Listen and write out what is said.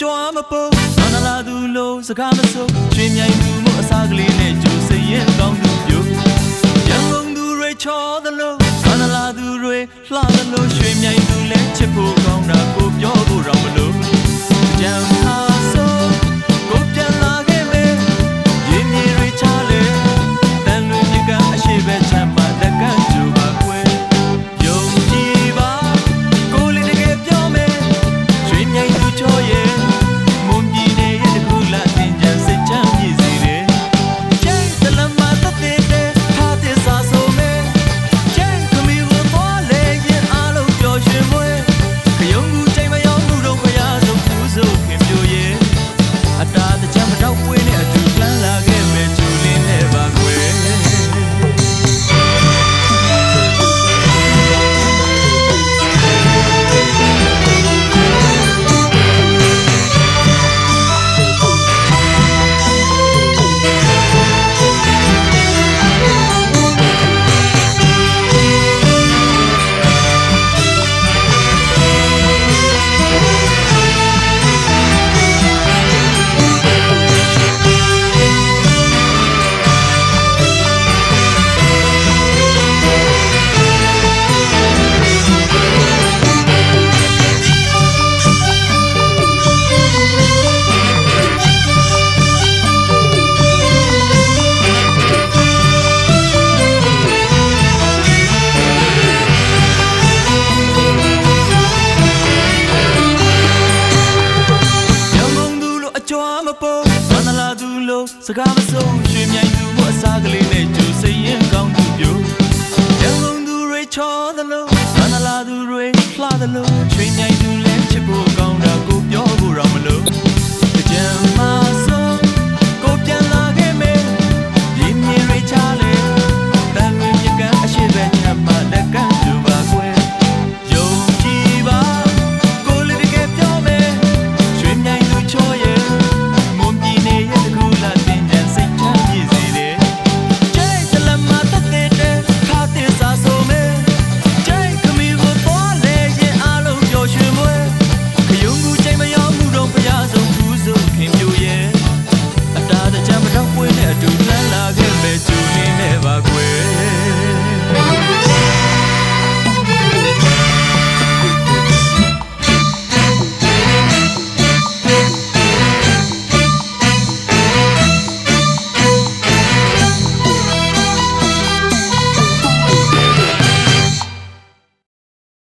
ကြွားမပေါ်မနာလာသူလို့စကားမဆိုချွေမြိုင်သူမို့အစားကလေးနဲ့ကြိုးစိ စကားမဆုံးရွှေမြိုင်သူမို့အစားကလေးနဲ့ကြိုစိရင်ကောင်းသူပြိုရန်ကုန်သူတွေချောသလိုမန္တလာသူတွေလှသလိုရွှေမြိုင်သူ